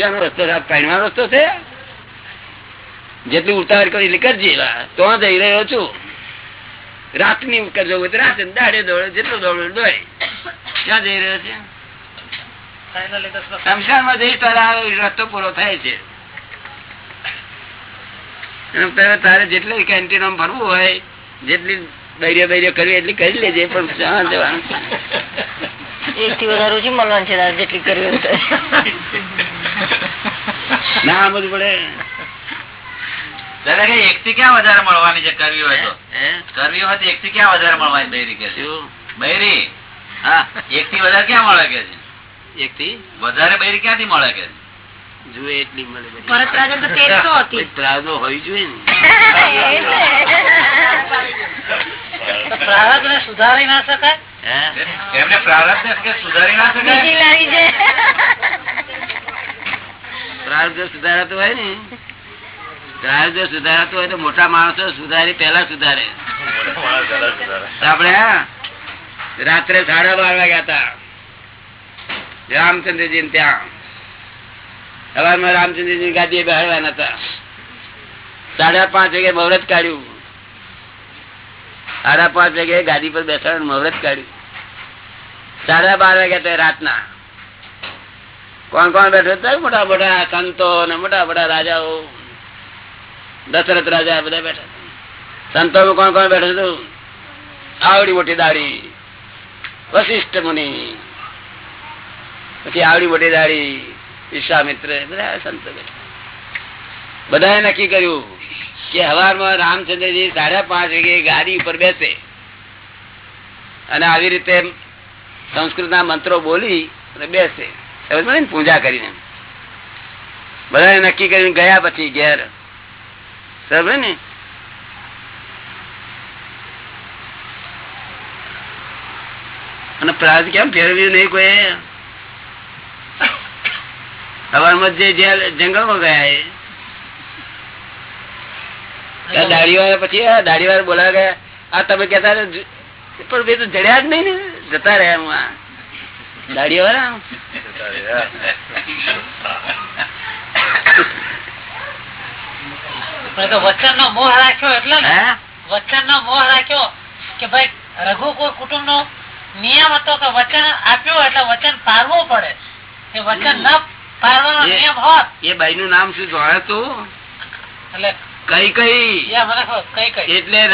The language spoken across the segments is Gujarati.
ત્યાંનો રસ્તો પાણીમાં રસ્તો છે. જેટલી ઉતાવળ કરી કરજે તો જઈ રહ્યો છું. રાતની કરજો હોય તો રાતે દાડે દોડે જેટલો દોડે દોડે ક્યાં જઈ રહ્યો છે. તારા રસ્તો પૂરો થાય છે. તારે જેટલી કેન્ટીન ભરવું હોય જેટલી બૈર્ય બૈર્ય કરવી એટલી કરી લેજે પણ જવાનું એક થી વધારે ઓછી મળવાનું છે જેટલી કરવી હોય ના બધું પડે. દાદા કે એક થી ક્યાં વધારે મળવાની છે? કરવી હોય તો. કરવી હોય તો એક થી ક્યાં વધારે મળવાની બૈરી કે બૈરી? હા. એક થી વધારે ક્યાં મળે કે છે? એક થી વધારે બૈરી ક્યાંથી મળે કે જુએ એટલી મળે તો હોવી જોઈએ ને. સુધારી ના શકાય? એમને પ્રારબ્ધ ને સુધારી ના શકાય? લાવી છે સુધારાતું હોય ને પ્રારબ્ધ સુધારાતું હોય તો મોટા માણસો સુધારી પેલા સુધારે. આપડે રાત્રે સાડા બાર વાગ્યા હતા. રામચંદ્રજી ત્યાં. સવારમાં રામચંદ્રજી ગાદીએ બેહાડવાના હતા. સાડા પાંચ વાગે મુહૂર્ત કાઢ્યું. સાડા પાંચ વાગે ગાદી પર બેસાડવાનું મુહૂર્ત કાઢ્યું. સાડા બાર વાગ્યા તો રાતના. કોણ કોણ બેઠો મોટા મોટા સંતો ને મોટા મોટા રાજાઓ, દશરથ રાજા બધા બેઠા. સંતો કોણ કોણ બેઠો હતું? આવડી મોટી દાડી વશિષ્ઠ મુનિ, પછી આવડી મોટી દાડી વિશ્વામિત્ર બધા સંતો બેઠા. બધાએ નક્કી કર્યું કે હવારમાં રામચંદ્રજી સાડા પાંચ વાગે ગાડી ઉપર બેસે. અને આવી રીતે સંસ્કૃતના મંત્રો બોલી અને બેસે. ને? પૂજા કરીને. બધા નક્કી કરીને ગયા પછી ઘેર. સમજે ને? અને પ્રાર્થ કેમ ફેરવ્યું નહીં કોઈ? સવારમાં જે જંગલમાં ગયા દાઢી વાળા પછી દાડી વાળા બોલાવા ગયા. આ તમે કેતા પણ બે તો જડ્યા જ નહીં ને. જતા રહ્યા વાળા વચન નો? મોહ રાખ્યો એટલે ને વચન નો મોહ રાખ્યો કે ભાઈ રઘુકુળ કુટુંબ નો નિયમ હતો કે વચન આપ્યું એટલે વચન પારવું પડે. એ વચન ન પારવાનો નિયમ હોત. એ બાઈ નું નામ શું જોડે તું? એટલે કઈ કઈ એટલે મને ને કઈ કઈ એટલે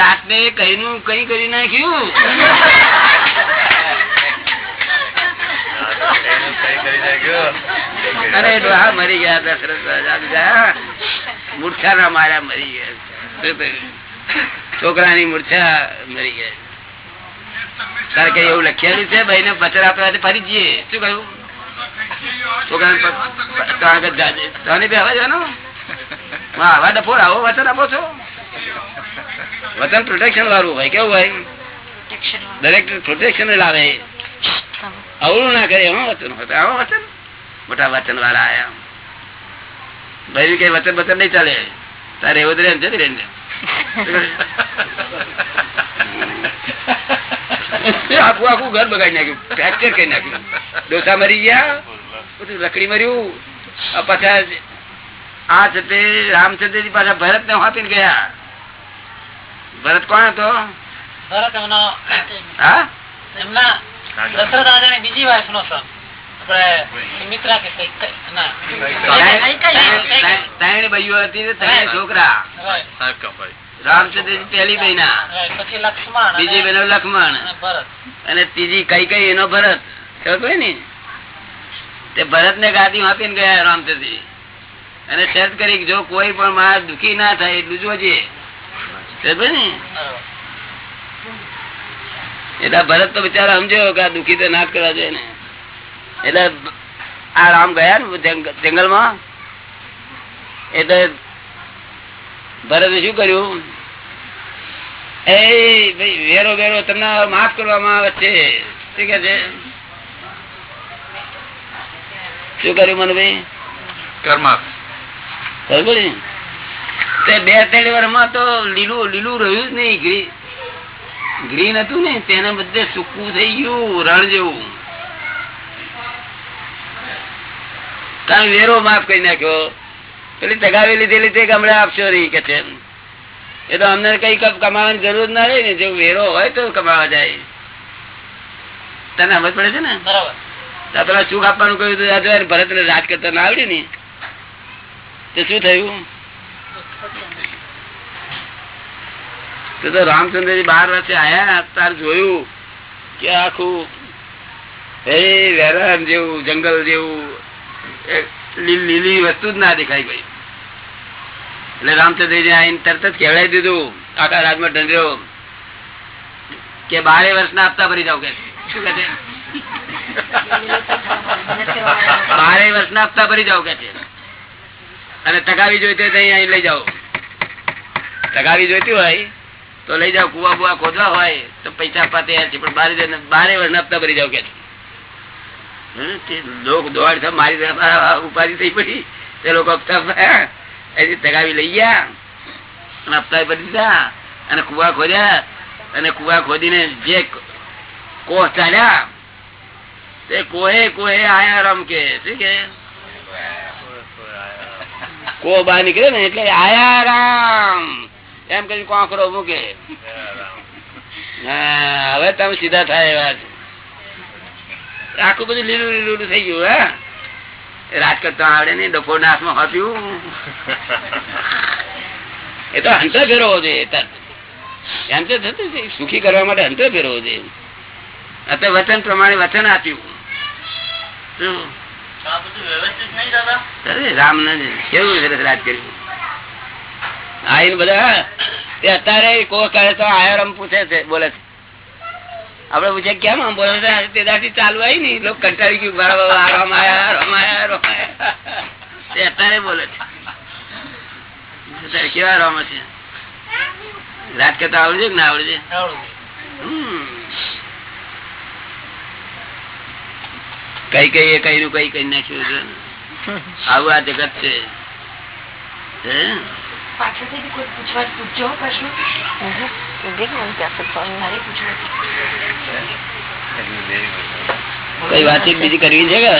કઈ નું કઈ કરી નાખ્યું? અરે ડોહા મરી ગયા દશરથ રાજા બીજા મૂર્છા ના માર્યા મરી ગયા? છોકરાની મૂર્છા મરી ગયા તારે કઈ એવું લખેલું છે? ભાઈ ને બચર આપડે ફરી જઈએ. શું કહ્યું? છોકરાને બી અવાજ આનો? આવા આવો વચન આપો છો. વચન પ્રોટેક્શન વાળું હોય કેવું ભાઈ દરેક પ્રોટેક્શન લાવે. અવળું ના કરે એમાં વચન હોય આવો વચન? મોટા વચન વાળા આયા. ભાઈ કઈ વચન વચન નહીં ચાલે. તારે એવું જ રહે જતી રહે આખું આખું ઘર બગાડી નાખ્યું ફ્રેક્ચર કરી નાખ્યું. ડોસા મરી ગયા બધું લકડી મર્યું. પાછા આ છે તે રામચંદ્રજી પાછા ભરત ને આપીને ગયા. ભરત કોણ હતો? ભરત એમનો હા? એમના દશરથ રાજાની બીજી વાઇફ નો son. આપણે સુમિત્રા કે કઈ- કઈ- ના. કઈ- કઈ- કઈ- કઈ- ત્રણ ભાઈઓ હતી ને ત્રણ છોકરા. રામચંદ્રજી પહેલી બહેના લક્ષ્મણ બીજી બહેનો લક્ષ્મણ. અને ભરત. અને ત્રીજી કઈ કઈ એનો ભરત. ખબર ને? તે ભરત ને ગાદી આપીને ગયા રામચંદ્રજી. અને શરત કરી જો કોઈ પણ માણસ દુખી ના થાય એટલું જોજે ખબર ને. એટલે ભરત તો બિચારા સમજ્યો કે આ દુખી તો ના કરવા જોઈએ ને. એટલે આ રામ ગયા ને જંગ- જંગલમાં? એટલે ભરતે શું કર્યું? એ ભાઈ વેરો વેરો તમને માફ કરવામાં આવે છે. શું કે છે? શું કર્યું મને ભાઈ? તે બે ત્રણ વર્ષમાં તો લીલું લીલું રહ્યું જ નહીં ગ્રીન હતું ને તેને બધે સૂકવું થઈ ગયું રણ જેવું. કારણ વેરો માફ કરી નાખ્યો. પેલી તગાવી લીધેલી તે ગમડે આપશો રહી કે છે. એ તો અમને કઈ કમાવાની જરૂર ના રહી ને જો વેરો હોય તો કમાવા જાય. તને સમજ પડે છે ને? બરાબર. પેલા સુખ આપવાનું કહ્યું ભરત ને રાજ કરતા ના આવડ્યું ને તો શું થયું? તો તો રામચંદ્રજી બાર વર્ષે આયા તાર જોયું કે આખું એ વેરાન જેવું, જંગલ જેવું લીલી વસ્તુ જ ના દેખાય ભાઈ. એટલે રામચંદ્રજી આઈને તરત જ કહેવડાવી દીધું, આખા રાજમાં ઢંઢ્યો કે બારે વર્ષના હપ્તા ભરી જાવ કે શું કે છે? બારે વર્ષના હપ્તા ભરી જાવ કે છે. અને ટકાવી જોઈતી હોય તો અહીં લઈ જાઓ. ટકાવી જોઈતી હોય તો લઈ જાઓ કુવા બુવા ખોદવા હોય તો પૈસા આપવા તૈયાર છે પણ બારે બારે વર્ષ હપ્તા ભરી જાવ કે લોક દોડ છે મારી ઉપાધિ થઈ પડી. તે લોકો હપ્તા એથી ટકાવી લઈ ગયા. અને હપ્તા ભરી દીધા અને કુવા ખોદ્યા અને કુવા ખોદીને જે કોહ ચાલ્યા તે કોહે કોહે આયા રમ કે શું કે? કો બહાર નીકળે ને એટલે આયા રામ. એમ કરી કોકરો મૂકે. હવે તમે સીધા થાય એવા આખું બધું લીલું લીલું થઈ ગયું હા? રાજકોટ તો આવડે નઈ ડફો નાથમાં આપ્યું એ તો અંતર ફેરવો જોઈએ એમ તો. થતું સુખી કરવા માટે અંતર ફેરવો જોઈએ. અત્યારે વચન પ્રમાણે વચન આપ્યું. રામ ને કેવું સરસ રાજ કર્યું આઈને બધા તે અત્યારે કોઈ કહે તો આયરમ પૂછે છે, બોલે છે. આપડે પૂછે કેમ આમ બોલે છે? ચાલુ આવી ને, લોકો કંટાળી ગયું. મારા બાબા આ રામ આયા રામ આયા રામ આયા. તે અત્યારે બોલે છે. આવડે છે કે. કઈ કઈ એ કઈ નું કઈ કઈ નાખ્યું આવું આ જગત છે. હે? પાછળથી કોઈ પૂછવા પૂછજો પ્રશ્ન મારે પૂછવા કઈ વાતચીત બીજી કરવી છે કે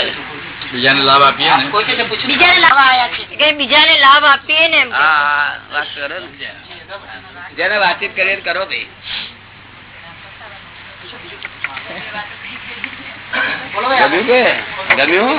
બીજાને લાભ આપીએ ને બીજાને લાભ આયા છે કે બીજાને લાભ આપીએ ને એમ કે. હા હા, વાત કરો ને જેને વાતચીત કરીએ કરો ભાઈ ગમ્યું કે ગમ્યું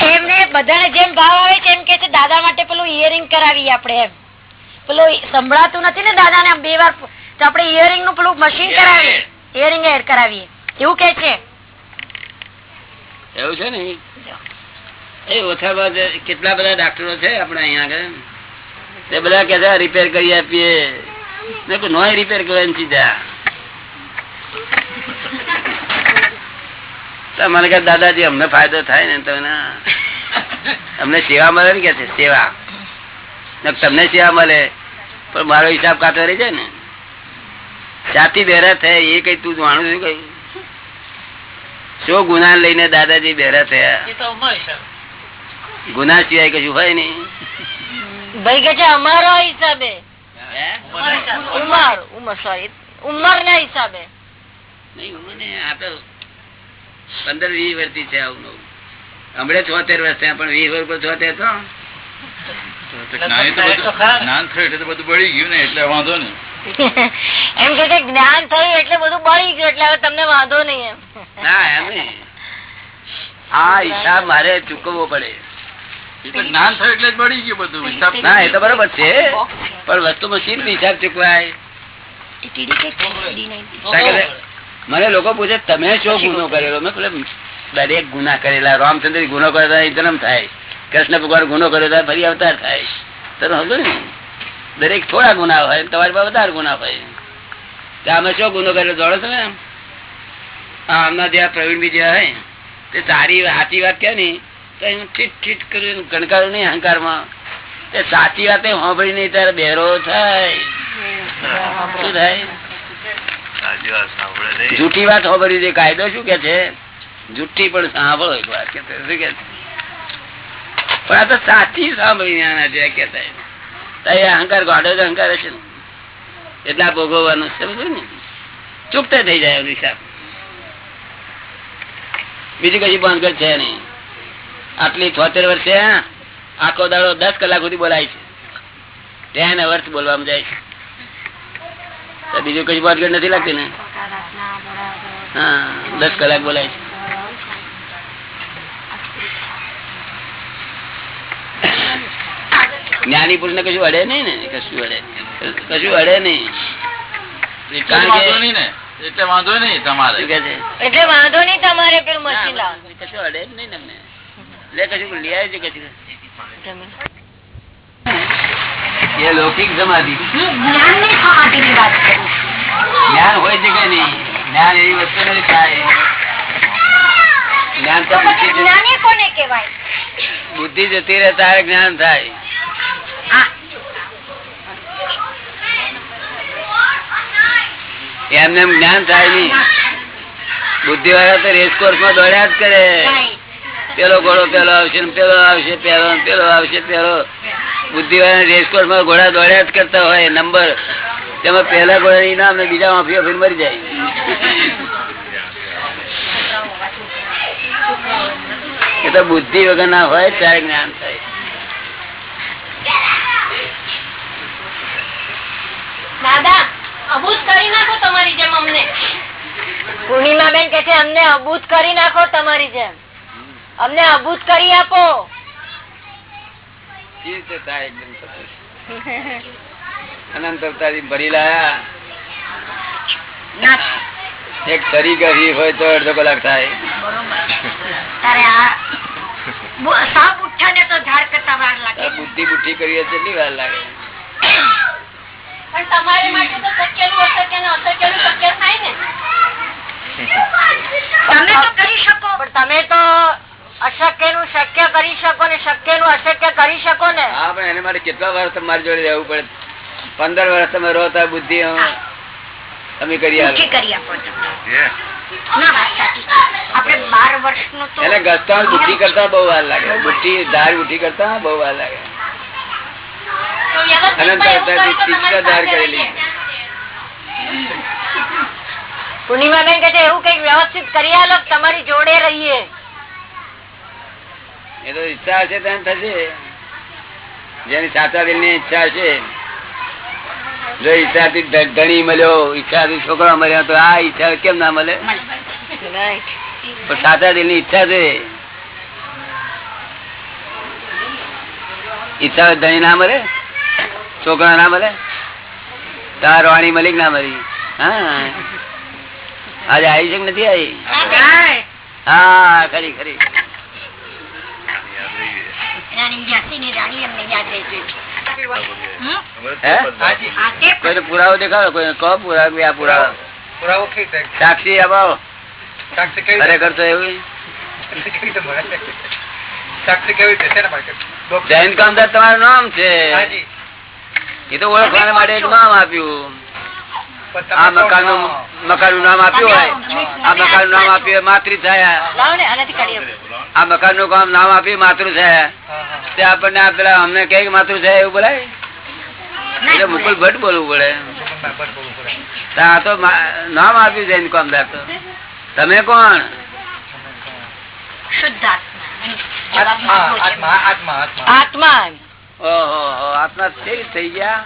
એમને બધાને જેમ ભાવ આવે છે એમ કે છે, દાદા માટે પેલું ઇયરિંગ કરાવીએ આપણે એમ. પેલું સંભળાતું નથી ને દાદા ને બે વાર તો આપણે ઇયરિંગનું પેલું મશીન કરાવીએ. ઇયરિંગ એડ કરાવીએ. એવું કે છે? એવું છે ને? એ ઓછા કેટલા બધા ડાક્ટરો છે આપણે અહીંયા આગળ? તે બધા કે રિપેર કરી આપીએ. મેં કહ્યું, નોય રિપેર કરવાની સીધા તમારે કે દાદાજી અમને ફાયદો થાય ને તો અમને સેવા મળે ને કે છે? સેવા. તમને સેવા મળે? પણ મારો હિસાબ કાઢો રહી જાય ને. સાથી બેરા થયા એ કઈ તું જાણું છું કઈ? શું ગુના લઈને દાદાજી બેરા થયા. ગુના સિવાય કશું હોય નઈ ભાઈ કે છે અમારો હિસાબે. ઉમર ઉમર સોરી ઉમર ના હિસાબે. નહીં મને આ તો પંદર વીસ વર્ષથી છે આવું હમણાં છોતેર વર્ષ થયા પણ વીસ વર્ષ પર છોતેર તો જ્ઞાન તો બધું- થયું એટલે બધું બળી ગયું ને એટલે વાંધો ને એમ કે જ્ઞાન થયું એટલે બધું બળી ગયું એટલે હવે તમને વાંધો નહીં એમ. ના એમ નહીં. આ હિસાબ મારે ચૂકવવો પડે. જ્ઞાન થયું એટલે જ બળી ગયું બધું હિસાબ ના એ તો બરોબર છે. પણ વસ્તુ મશીન હિસાબ ચૂકવાય. મને લોકો પૂછે તમે શું ગુનો કરેલો? મેં દરેક ગુના કરેલા. રામચંદ્ર ગુનો કરેલા એ જન્મ થાય. કૃષ્ણ ભગવાન ગુનો કર્યો તો ફરી અવતાર થાય. તને સમજો ને દરેક થોડા ગુના હોય તમારી પાસે વધારે ગુના હોય. અમે શું ગુનો કરેલો જોડો તમે હા હમણાં જે આ પ્રવીણભાઈ જ્યાં હોય તે સારી સાચી વાત કે નહીં તો એનું ઠીટ ઠીટ કર્યું ગણકાર્યું નહીં અહંકારમાં. તે સાચી વાત સાંભળી નહીં ત્યારે બેરો થાય. શું થાય? જૂઠી વાત સાંભળી છે કાયદો શું કે છે? જૂઠી પણ સાંભળો એક વાત કે શું કે છે? પણ આ તો સાચી સાંભળી આના અહંકાર ગાડો જ અહંકાર છે ને? એટલા ભોગવવાનું સમજો ને? ચૂકતે થઈ જાય હિસાબ. બીજી કશી બાંધગઢ છે નહીં. આટલી છોતેર વર્ષે આખો દાડો દસ કલાક સુધી બોલાય છે. ટેન અવર્સ બોલવામાં જાય છે. બીજું કઈ બાંધગઢ નથી લાગતી ને? હા, દસ કલાક બોલાય છે. જ્ઞાની પુરુષ ને કશું અડે નહીં ને? કશું અડે કશું અડે નહીં. કારણ વાંધો કે નહીં ને. એટલે વાંધો નહીં તમારે. શું કે છે? એટલે વાંધો નહીં તમારે પેલું મશીન કશું અડે જ નહીં ને અમને. કશું લઈ આવી છે કશું. એ લૌકિક સમાધિ. જ્ઞાનની સમાધિની વાત કરું. જ્ઞાન હોય છે કે નહીં? જ્ઞાન એવી વસ્તુ નથી થાય. જ્ઞાન તો બુદ્ધિ કોને કહેવાય? બુદ્ધિ જતી રહે તારે જ્ઞાન થાય. એમને જ્ઞાન થાય નહીં. બુદ્ધિ વાળા તો રેસકોર્સમાં દોડ્યા જ કરે. પેલો ઘોડો પેલો આવશે પેલો આવશે, પેલો પેલો આવશે, પેલો. બુદ્ધિ વાળા રેસકોર્સમાં ઘોડા દોડ્યા જ કરતા હોય, નંબર. તેમાં પહેલા ઘોડા ની નામ બીજા માફી ઓફી મરી જાય. એ તો બુદ્ધિ વગર ના હોય, ત્યારે જ્ઞાન થાય. દાદા અબૂત કરી નાખો તમારી જેમ અમને. પૂર્ણિમા બેન કે છે અમને અભૂત કરી નાખો તમારી જેમ. અમને અભૂત કરી આપો? અનંત અવતારી ભરી લાયા. એક તરી કરી હોય તો અડધો કલાક થાય. તારે આ બુ- સાપ ઉઠ્યા ને તો ઝાડ કરતા વાર લાગે. બુદ્ધિ બુદ્ધિ કરીએ તો કેટલી વાર લાગે. પણ તમારે માટે તો શક્યનું અશક્ય ને અશક્યનું શક્ય થાય ને. તમે તો કરી શકો. પણ તમે તો અશક્યનું શક્ય કરી શકો ને શક્યનું અશક્ય કરી શકો ને. હા પણ એને માટે કેટલા વર્ષ તમારી જોડે રહેવું પડે? પંદર વર્ષ તમે રહો તો બુદ્ધિ તમે કરી આપો. બુદ્ધિ કરતા બહુ વાર લાગે. બુદ્ધિ ધાર બુદ્ધિ બહુ વાર લાગે. પૂર્ણિમાબેન કે એવું કંઈક વ્યવસ્થિત કરી આલો તમારી જોડે રહીએ. એ તો ઈચ્છા હશે તેમ થશે. જેની સાચા દિલની ઈચ્છા છે જો ઈચ્છા થી ધણી મળ્યો ઈચ્છા થી છોકરા મળ્યા તો આ ઈચ્છા કેમ ના મળે? પણ સાચા દિલની ઈચ્છા છે. ઈચ્છા ધણી ના મળે? છોકરા ના મળે? તાર વાણી મલિક ના મળી. હા. આજે આવી છે નથી આવી? હા ખરી ખરી. રાણી યાદ રહી કોઈને પુરાવો દેખાડો? કોઈ કહો પુરાવો આ પુરાવો. પુરાવો સાક્ષી અભાવ સાક્ષી કેવી રીતે? ખરેખર તો એવું? જૈન કામદાર તમારું નામ છે. એ તો ઓળખવા માટે નામ આપ્યું. આ મકાનનું મકાનનું. નામ આપ્યું હોય. આ મકાનનું નામ આપ્યું. માતૃ આપો. આ મકાનનું કામ નામ આપ્યું માતૃ હા. તે આપણને આ પેલા અમને કઈ માતૃ થયા એવું બોલાય? એટલે મુકુલ ભટ્ટ બોલવું પડે. આ તો નામ આપ્યું જૈન કામદાર તો. તમે કોણ? આત્મા ઓહો હો, આત્મા થઈ ગયા.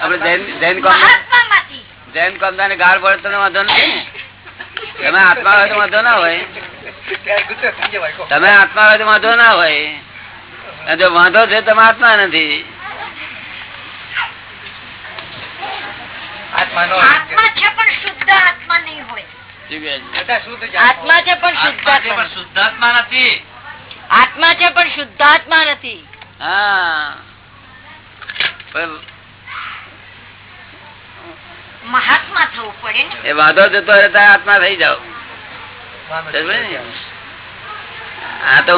આપડે જૈન જૈન કામદાર મહાત્મામાંથી. જૈન કામદાર ને ગાળ પડે તો વાંધો નથી ને તમે આત્મા હોય તો વાંધો ના હોય. તમે આત્મા હોય તો વાંધો ના હોય. જો વાંધો છે તમે આત્મા નથી. આત્મા છે પણ શુદ્ધ આત્મા નહીં હોય. શું કહે છે? બધા શુદ્ધ જ આત્મા. છે પણ આત્મા છે પણ શુદ્ધાત્મા નથી. આત્મા છે પણ શુદ્ધાત્મા નથી. હા. પણ મહાત્મા થવું પડે એ વાંધો જતો આત્મા થઈ જાઓ? આ તો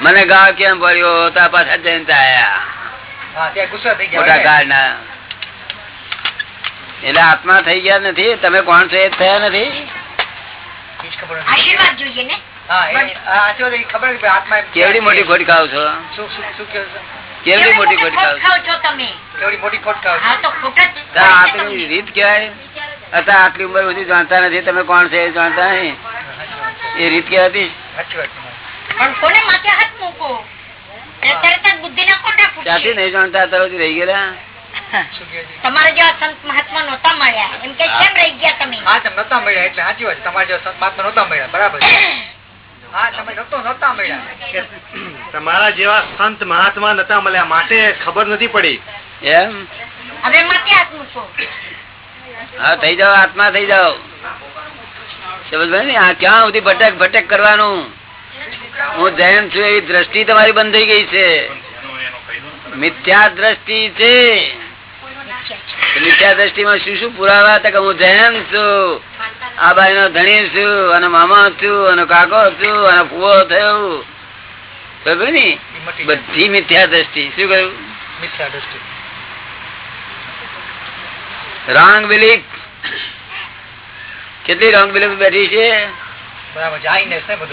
મને ગાળ કેમ ભર્યો તો પાછા જયંત આયા. એટલે આત્મા થઈ ગયા નથી? તમે કોણ છો એ થયા નથી? ખબર આશીર્વાદ જોઈએ ને. કેવડી મોટી ખોટ ખાવ છો? શું શું છો? કેવડી મોટી ખોટ ખાવ છો તમે? કેવડી મોટી ખોટ ખાવ હા તો ખોટ જ તો રીત કહેવાય. અત્યારે આટલી ઉંમર સુધી જાણતા નથી. તમે કોણ છે જાણતા નહીં. એ રીત કહેવાતી. સાચી વાત છે. પણ કોને માથે હાથ મૂકો? એટલે તરત જ બુદ્ધિના કોઠા ત્યાંથી નહીં જાણતા? તરત રહી ગયેલા? તમારા જેવા સંત મહાત્મા નહોતા મળ્યા. એમ કે કેમ રહી ગયા તમે? હા નતા મળ્યા. એટલે સાચી વાત. તમારા જેવા સંત મહાત્મા નહોતા મળ્યા. બરાબર તમારા જેવા સંત મહાત્મા નતા મળ્યા માટે ખબર નથી પડી. એમ? હા થઈ જાઓ આત્મા થઈ જાઓ. ક્યાં સુધી ભટક ભટક કરવાનું? હું જૈન છું એવી દ્રષ્ટિ તમારી બંધ થઈ ગઈ છે. મિથ્યા દ્રષ્ટિ છે. મિથ્યા દ્રષ્ટિમાં શું શું પુરાવા હતા કે હું જૈન છું? આ બાઈ નો ધણી છું અને મામા છું અને કાકો છું અને ફુવો થયું. બરોબર ને. બધી મિથ્યા દ્રષ્ટિ. શું કહ્યું? મિથ્યા દ્રષ્ટિ. Wrong belief. કેટલી રોંગ બિલીફ બેઠી છે.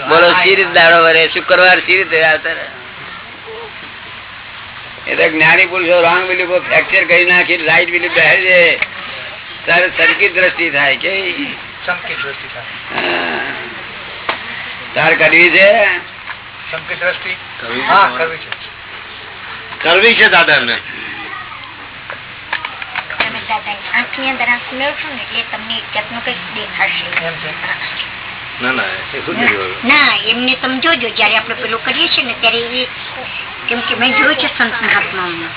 બોલો સી રીતે દાડો વરે? શુક્રવાર સી રીતે આવતા રહે? એ જ્ઞાની પુરુષો રોંગ બિલીફો ફ્રેક્ચર કરી નાખી રાઈટ બિલીફ બેસે છે. તારે સરખી દ્રષ્ટિ થાય કે સંકેત દ્રષ્ટિ થાય. તાર કરવી છે? સંકેત દ્રષ્ટિ? હા કરવી છે. દાદા ને આંખની અંદર આંખ મેળવશો ને એટલે તમને જાતનું કંઈક દેખાશે. ના ના એમને સમજો જોજો જયારે આપણે પેલું કરીએ છીએ ને ત્યારે એ કેમ કે મેં જોયું છે સંત મહાત્માઓને.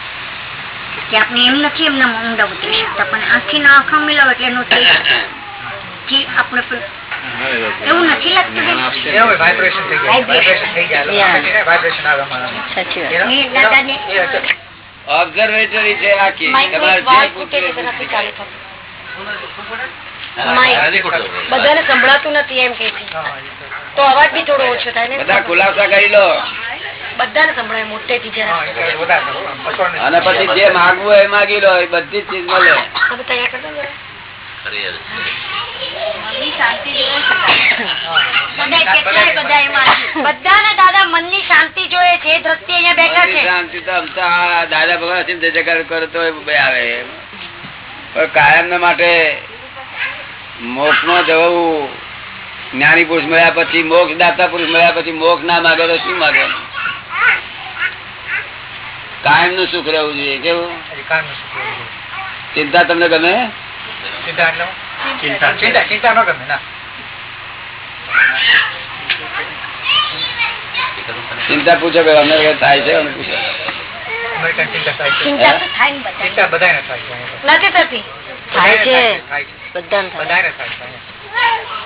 કે આપણે એમ નથી એમના ઊંડા ઉતરી શકતા પણ આંખી ના આંખો મિલાવ એટલે એનું તેજથી આપણે એવું નથી લાગતું ઓબ્ઝર્વેટરી છે આખી. તમારે જે ફૂટે છે. બધાને સંભળાતું નથી એમ કે છે. તો- અવાજ બી થોડો ઓછો થાય ને. બધા ખુલાસા કરી લો. બધાને સંભળાય જરા કરો. અસર નથી. અને પછી જે માગવું એ માગી લો એ બધી ચીજ મળે. બધું તૈયાર કરી દો જરા. બધા કેટલાય બધા એમાં બધાને દાદા મનની શાંતિ જોઈએ છે એ દ્રષ્ટિએ બેઠા છે. શાંતિ તો આમ તો આ દાદા ભગવાન કરતો જગત કરો તો એ બે આવે. કાયમ ના માટે મોક્ષમાં જવું. જ્ઞાની પુરુષ મળ્યા પછી મોક્ષ દાતા પુરુષ મળ્યા પછી મોક્ષ ના માગે તો શું માગે? કાયમનું સુખ રહેવું જોઈએ કેવું? ચિંતા તમને ગમે? ચિંતા એટલે ચિંતા ચિંતા ચિંતા ન ગમે ના. ચિંતા પૂછો કે અમને થાય છે? અમને પૂછો. ચિંતા થાય છે? ચિંતા તો થાય ને બધા છે થાય છે. બધાને થાય.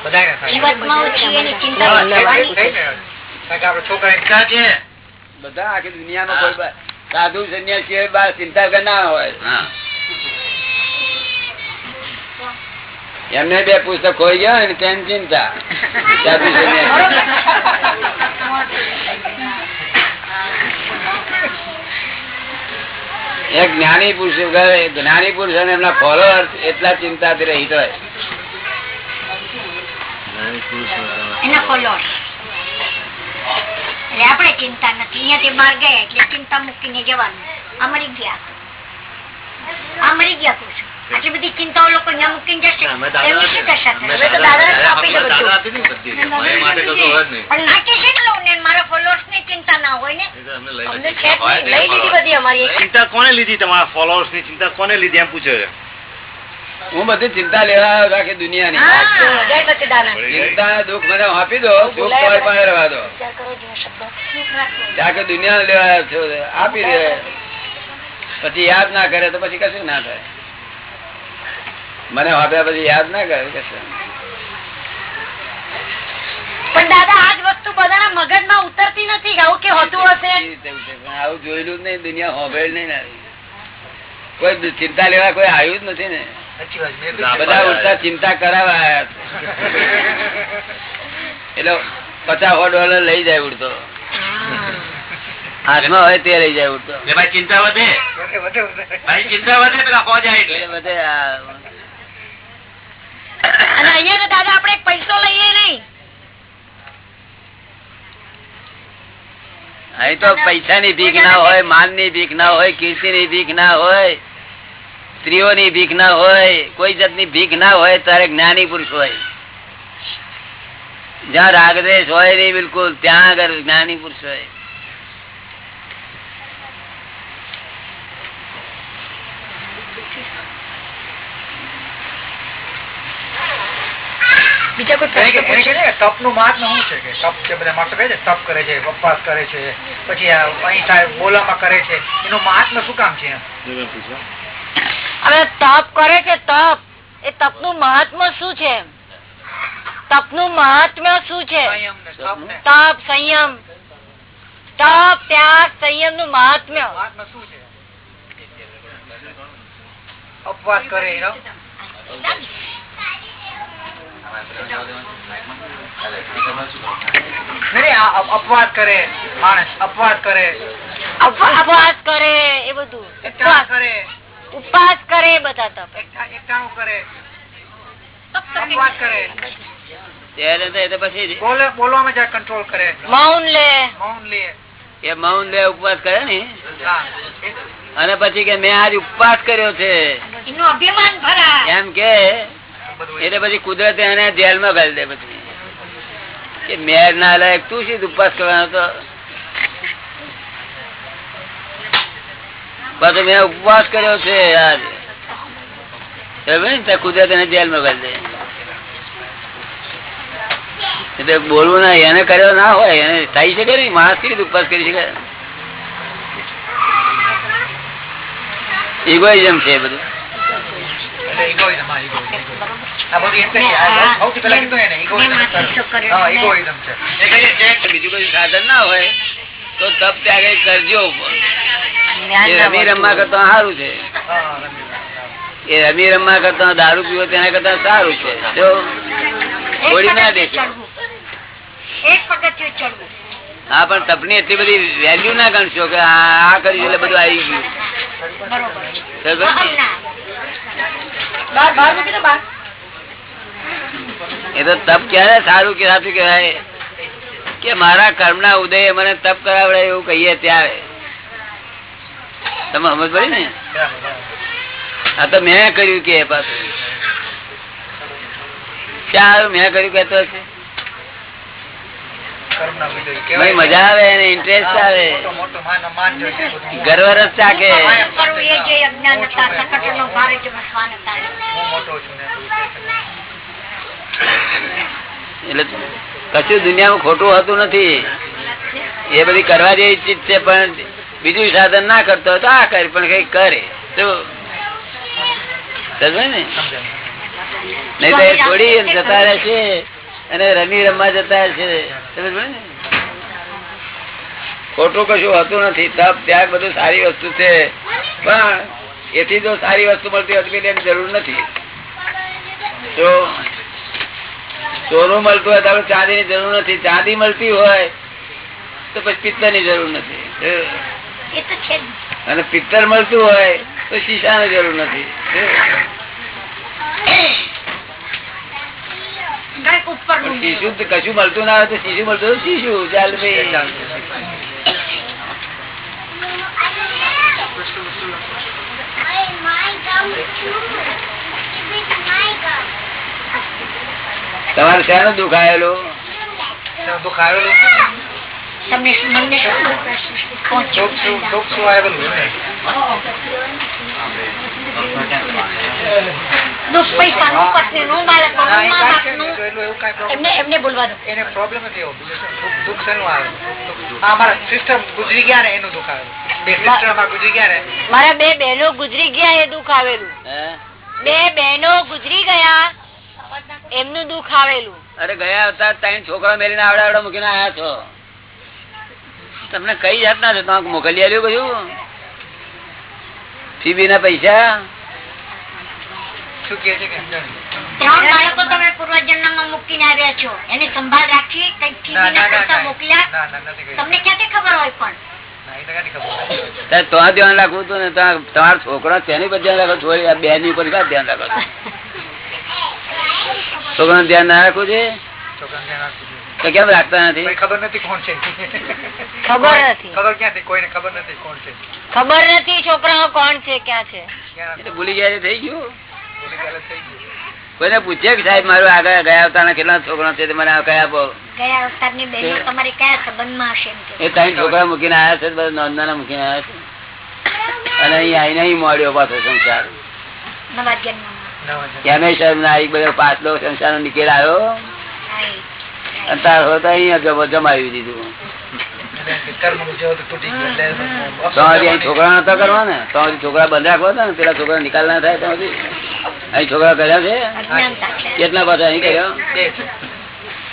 બધાને થાય છે ને. બધા આખી દુનિયામાં કોઈ બા- સાધુ સંન્યાસી બાર ચિંતા વગર ના હોય. એમને બે પુસ્તક ખોઈ ગયા હોય ને તેમ ચિંતા. સાધુ સંન્યાસી. એક જ્ઞાની પુરુષ જ્ઞાની પુરુષ અને એમના ફોલોઅર્સ એટલા ચિંતાથી રહી હોય. આપણે ચિંતા નથી. અહીંયાથી બહાર ગયા એટલે ચિંતા મૂકીને જવાનું. આ મરી ગયા. આ મરી ગયા છું આટલી બધી ચિંતાઓ લોકો અહીંયા મૂકીને જશે એમની શું દશા થશે? તો દાદાને આપી દે બધું. આપી દીધી બધી. એ માટે કશું હોય જ નહીં. પણ નાખી છે ને મારા followers ની ચિંતા ના હોય ને? એ તો અમને લઈ લીધી. છે જ નહીં. લઈ લીધી બધી અમારી ચિંતા કોને લીધી તમારા ફોલોઅર્સની ચિંતા કોને લીધી? એમ પૂછે છે. હું બધી ચિંતા લેવા રાખી દુનિયાની. ચિંતા દુઃખ મને આપી દો. પાસે રહેવા દો. કે દુનિયા લેવા છો આપી દે. પછી યાદ ના કરે તો પછી કશું ના થાય. મને વાપ્યા પછી યાદ ના કરે કશું પણ દાદા આ વસ્તુ બધાના મગજમાં ઉતરતી નથી આવું કે હોતું હશે? તેવું છે. પણ આવું જોયેલું જ નહીં દુનિયા હોભેળ નહીં કોઈ ચિંતા લેવા કોઈ આવ્યું જ નથી ને. બધા ઉડતા ચિંતા કરાવવા એટલે પચાસ સો ડોલર લઈ જાય ઉડતો. હાથમાં હોય તે લઈ જાય ઉડતો. ચિંતા વધે. વધે વધે વધે. ભાઈ ચિંતા વધે પેલા હો જાય એટલે એટલે બધે આ અને અહિયાં દાદા આપણે પૈસો લઈએ નહીં. અહીં તો પૈસાની ભીખ ના હોય માનની ભીખ ના હોય કીર્તિની ભીખ ના હોય સ્ત્રીઓની ભીખ ના હોય કોઈ જાતની ભીખ ના હોય ત્યારે જ્ઞાની પુરુષ હોય. જ્યાં રાગદેશ હોય નહીં બિલકુલ ત્યાં આગળ જ્ઞાની પુરુષ હોય. બીજા કોઈ? છે ને, તપનું મહાત્મ્ય શું છે કે તપ છે બધા માણસો કહે છે તપ કરે છે ઉપવાસ કરે છે પછી અહીં બોલામાં કરે છે એનું મહાત્મ્ય શું કામ છે એમ? હવે તપ કરે છે તપ. એ તપનું મહાત્મા શું છે? તપનું મહાત્મ્ય શું છે? તપ સંયમ. તપ ત્યાગ સંયમનું મહાત્મ્ય. મહાત્મ્ય શું છે? ઉપવાસ કરે એનો નહીં, નહીં, આ અપ- અપવાસ કરે માણસ અપવાદ કરે. અપવાદ કરે એ બધું. કરે. ઉપવાસ કરે બધા તપ એકટા- એકટાણું કરે. અપવાસ કરે. ત્યારે તો એ તો પછી બોલે બોલવામાં જરા કંટ્રોલ કરે. મૌન લે. મૌન લે. એ મૌન લે ઉપવાસ કરે ને? અને પછી કે મેં આજ ઉપવાસ કર્યો છે. એમ કે એટલે પછી કુદરતે એને જેલમાં ઘાલી દે પછી. કે મેર ના લાયક તું શું ઉપવાસ કરવાનો તો. પછી મેં ઉપવાસ કર્યો છે યાર. ને? કુદરત એને જેલમાં દે. એટલે બોલવું ના, એને કર્યો ના હોય, એને થઈ શકે ને માણસ કેવી ઉપવાસ કરી શકે. ઇગોઇઝમ છે બધું. એટલે egoism, હા, egoism. આ બધું એમ કહે છે, આ સૌથી પહેલા કીધું એને, egoism. હા, egoism છે. એ કહીએ છે કે બીજું કોઈ સાધન ના હોય તો તપ ત્યાગે કરજો રમી રમવા કરતા સારું છે. એ રમી રમવા કરતા દારૂ પીવો તેના કરતા સારું છે. જો થોડી ના ચડવું. હા પણ તપની એટલી બધી વેલ્યુ ના ગણશો કે આ આ કર્યું એટલે બધું આવી ગયું બરાબર? બાર બાર મૂકી દો બાર એ તો તપ ક્યારે સારું કે સાચું કે મારા કર્મના ઉદય મને તપ કરાવડે એવું કહીએ ત્યારે. તમે સમજ પડી ને. આ તો મેં કર્યું કે પાછું. ક્યાં મેં કર્યું કેતો છે કર્મના વિજય ભાઈ કહેવાય. મજા આવે ને ઇન્ટરેસ્ટ આવે. ગર્વ રસ ચાકે. એટલે કશું દુનિયામાં ખોટું હતું નથી. એ બધી કરવા જેવી ચીજ છે પણ બીજું સાધન ના કરતો હોય તો આ કરે પણ કઈ કરે. શું ને? નહીં તો એ છોડી જતા રહે છે અને રમી રમવા જતા છે ખોટું કશું હોતું નથી. તપ ત્યાગ બધું સારી વસ્તુ છે. પણ એથી જો સારી વસ્તુ મળતી હોય તો એની જરૂર નથી. જો સોનું મળતું હોય તો ચાંદી ની જરૂર નથી. ચાંદી મળતી હોય તો પછી પિત્તરની જરૂર નથી. એ તો છે જ. અને પિત્તર મળતું હોય તો શીશા ની જરૂર નથી. શીશુ કશું મળતું ના હોય તો શીશુ મળતું શીશુ. ચાલ ભાઈ. તમારે શાનું દુઃખ આવેલું? એનું દુઃખ આવેલું? તમને શું- મને શું પહોંચ્યું? દુઃખ શું દુઃખ શું આવેલું એમ નહીં. દુઃખ પૈસાનું, પત્નીનું, બાળકોનું, મા બાપનું. નહીં. એટલું એવું કાંઈ problem એમને એમને બોલવા દો. એને પ્રોબ્લેમ નથી એવો દુઃખ- દુઃખ શેનું આવે? અમારા સિસ્ટર ગુજરી ગયા ને એનું દુઃખ આવે. બે સિસ્ટર અમારા ગુજરી ગયા ને. મારા બે બહેનો ગુજરી ગયા એ દુઃખ આવેલું. બે બહેનો ગુજરી ગયા એમનું દુઃખ આવેલું. અરે ગયા હતા ત્રણ છોકરા મેરીને આવડા આવડે મૂકીને આયા છો. તમને કઈ જાતના ના તમે મોકલી આવ્યું બધું ફીબી ના પૈસા? શું કહે છે કે ત્રણ બાળકો તમે પૂર્વજન્મમાં મૂકીને આવ્યા છો. એની સંભાળ રાખી કંઈક ના, ના, ના, પૈસા ના. મોકલ્યા? ના, ના, નથી કહ્યું. તમને ક્યાંથી ખબર હોય પણ? ના, એ ટકાની ખબર તારે તો ધ્યાન રાખવું હતું ને તો તમારો છોકરો પર ધ્યાન રાખો. છોડી આ બેનની ઉપર ક્યાં ધ્યાન રાખો. છોકરા ધ્યાન ના રાખવું છે. તો કેમ રાખતા નથી? ખબર નથી કોણ છે? ખબર નથી. ખબર ક્યાંથી કોઈને ખબર નથી કોણ છે. ખબર નથી છોકરાઓ કોણ છે ક્યાં છે. ભૂલી ગયા છે, થઈ ગયું. કોઈને પૂછે કે સાહેબ મારું આગળ ગયા અવતારના કેટલા છોકરા છે? મને કયા આપો? એ ત્રણ છોકરા મૂકીને આવ્યા છે બધા મૂકીને આવ્યા છે. અને અહીં આવીને અહીં મળ્યો પાછો સંસાર. ના આવી બધો પાછલો સંસાર નો નીકળ આવ્યો અને તાર હોતા જમ- જમાવી દીધું. છોકરા નતા કરવા ને તો છોકરા બંધ રાખવા હતા ને? પેલા છોકરા નિકાલ ના થાય તો અહીં છોકરા કર્યા છે? કેટલા પાછા અહીં કર્યો?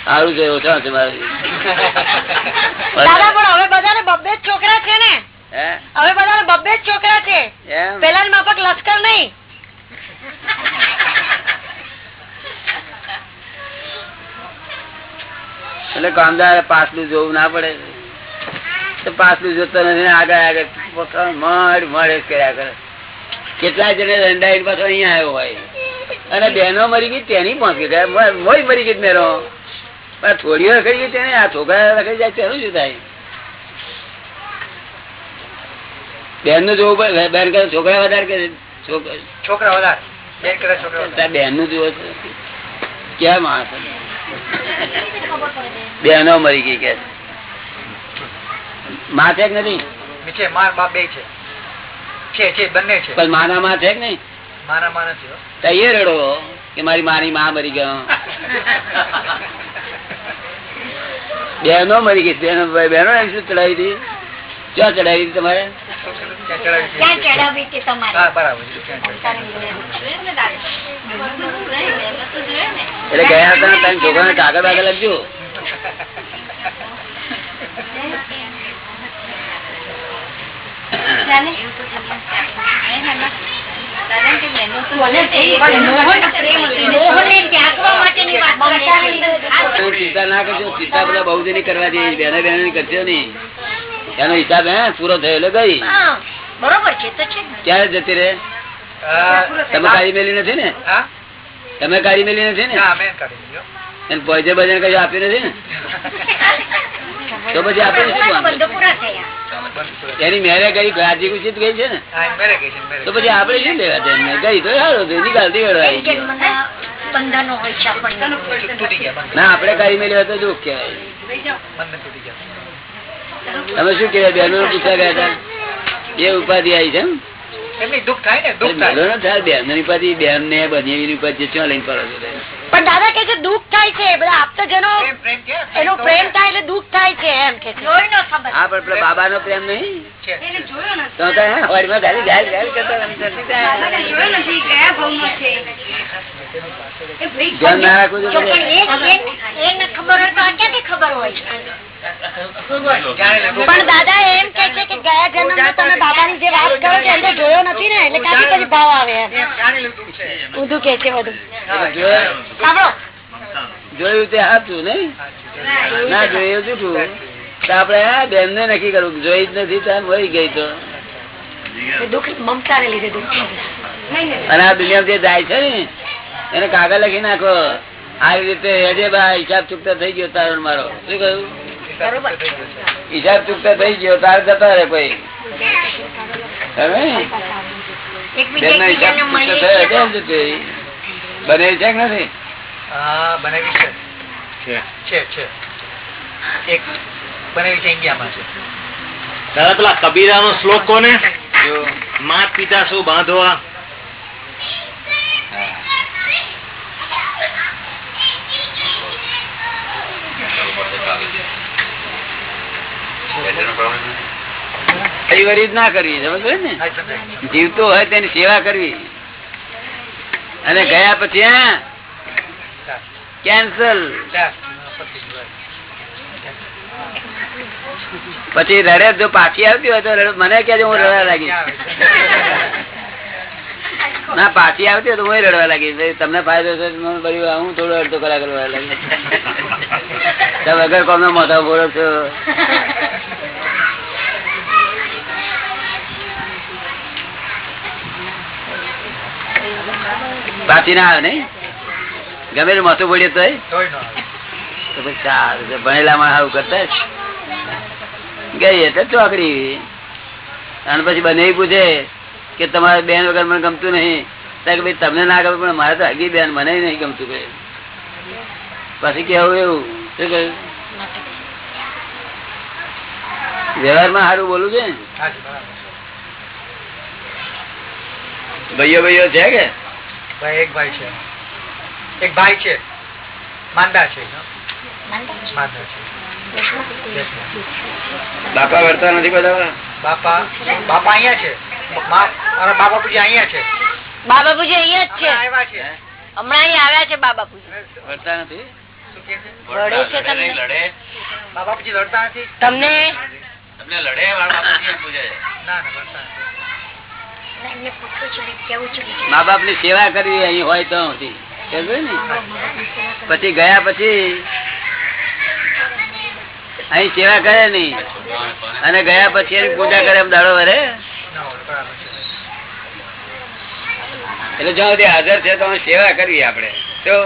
સારું છે ઓછા છે મારે. હવે બધાને બબ્બે જ છોકરા છે ને? હે? હવે બધાને બબ્બે છોકરા છે. પેલા માફક લશ્કર નહીં. એટલે કામદાર પાછલું જોવું ના પડે. તો પાછલું જોતો નથી. ને આગળ આગળ. વખત મળ મળે જ કર્યા કરે. કેટલા જણે રંડાઈ પાછો અહીંયા આવ્યો હોય. અને બહેનો મરી ગઈ તેની પહોંચી ગયા. મોય મરી ગઈ મેરો. પણ થોડીઓ રખડી ગઈ તેને આ છોકરા રખડી જાય તેનું શું થાય? બેનનું જોવું પડે. બેન કરે છોકરા વધારે કે છોકરા છોકરા વધારે. બેન કરતા છોકરા વધારે. બેનનું જુઓ છો ક્યાં માણસ બહેનો મરી ગઈ કે. માં છે કે નથી નીચે માર બાપ બે છે. છે છે બંને છે. પણ માના માં છે કે નહીં? મારા માં નથી હો. તો એ રડો કે મારી માની માં મરી ગયો. બહેનો મરી ગઈ બહેનો બહેનો એમ શું ચડાવી હતી ક્યાં ચડાવી હતી તમારે. એટલે ગયા હતા તમે છોકરાને કાગળ બાગળ લખજો મોહનને ત્યાગવા માટેની વાત કરે છે. તો ચિંતા ના કરજો ચિંતા બધા બહુ જની કરવા જઈએ બેને બેને કરજો નઈ એનો હિસાબ હે પૂરો થયેલો ગઈ. બરોબર છે. ક્યારે જતી રે તમે કાઢી મેલી નથી ને? તમે કાઢી મેલી નથી ને? ના, મેં કાઢી દીધો. પોઈઝન બજન કશું આપ્યું નથી ને તો પછી આપણે બધા? બંધો બંધ. એની મેરે ગઈ ગાજી ગુચિત ગઈ છે ને છે, તો પછી આપડે શું લેવા દે ગઈ તો સારું નીકળતી નીકાળતી વેળો આવી એક ગયો. જન્મના બંધનો હોય છે આપણને તૂટી ગયા બંધ. ના આપડે કાઢી મેલી હોય તો દુઃખ કહેવાય તમે શું કેવાય બેનો પૂછા ગયા હતા એ ઉપાધિ આવી છે એમ એમની દુઃખ થાય ને દુઃખ મેલો થાય બેનની ને બની ઉપાધિ ક્યાં લઈને પડો છો પણ દાદા કે છે દુઃખ થાય છે બધા આપતજનો. પ્રેમ પ્રેમ એનો પ્રેમ થાય એટલે દુઃખ થાય છે એમ કે હા પણ પેલા બાબા નો પ્રેમ નહીં? ના પણ એ- એ- એને ખબર હોય તો આ ક્યાંથી ખબર હોય જાણે લે, પણ દાદા એમ કે છે કે ગયા જન્મ તમે બાબાની જે વાત કરો છો એને જોયો નથી ને એટલે ક્યાંથી પછી ભાવ આવે ઊંધું કે છે બધું. સાંભળો જોયું તે સાચું નહીં? ના જોયું જૂઠું તો આપડે હા બેન ને નક્કી કરવું જોઈ જ નથી ત્યાં વહી ગઈ તો. અને આ દુનિયા જે જાય છે ને એને કાગળ લખી નાખો. આવી રીતે બા હિસાબ ચૂકતા થઈ ગયો તારો મારો. શું કહ્યું. હિસાબ ચૂકતા થઈ ગયો તાર જતા રે ભાઈ જતું છે કે નથી? હા બનાવી છે. છે. છે એક બનાવી છે ઇન્ડિયામાં છે. દાદા પેલા કબીરા નો શ્લોક કોને? જો. માત પિતા શું બાંધવા? પરિવરિત ના કરવી સમજ ને? જીવતો હોય તેની સેવા કરવી. અને ગયા પછી હા કેન્સલ પછી રડે જો પાછી આવતી હોય તો મને કેજો હું રડવા લાગી ના પાછી આવતી હોય તો હું રડવા લાગી તમને ફાયદો હું થોડો અડધો કલાક રડવા લાગી તમે વગર કોનો મોટો બોલો છો. પાછી ના આવે નઈ ગમે માથું પડ્યું. તો. ભણેલા માં આવું કરતા ગઈ એટલે ચોકડી. અને પછી બને પૂછે કે તમારે બેન વગર મને ગમતું નહીં. કે ભાઈ તમને ના ગમે પણ મારે તો હગી બેન મને નહીં ગમતું કે પછી કેવું એવું? શું કહ્યું વ્યવહારમાં સારું બોલું છે. ભાઈઓ ભાઈઓ છે કે? ભાઈ એક ભાઈ છે. એક ભાઈ છે. માંદા છે. બાપા વળતા નથી બધા બાપા બાપા અહિયાં છે. મા- મારા બા બાપુજી અહીંયા છે. બાબાપુજી અહીંયા જ છે. હમણાં આવ્યા છે. હમણાં અહીંયા આવ્યા છે બાબાપુજી વળતા નથી? છે? તમને? લડે. બા બાપુજી લડતા નથી? તમને? તમને લડે વાળા બાપુજી એમ ના ના મા બાપની સેવા કરવી અહીં હોય તો સુધી. પછી ગયા પછી અહી સેવા કરે નહીં અને ગયા પછી એની પૂજા કરે એમ દાડો વરે? એટલે જ્યાં સુધી હાજર છે તો સેવા કરવી આપડે તો?